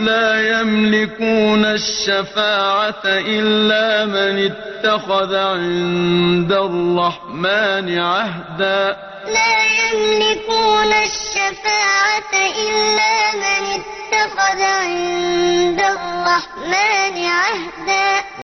لَّا يَمْلِكُونَ الشَّفَاعَةَ إِلَّا مَنِ اتَّخَذَ عِندَ الرَّحْمَٰنِ عَهْدًا. لَّا يَمْلِكُونَ الشَّفَاعَةَ إِلَّا مَنِ اتَّخَذَ عِندَ الرَّحْمَٰنِ عَهْدًا.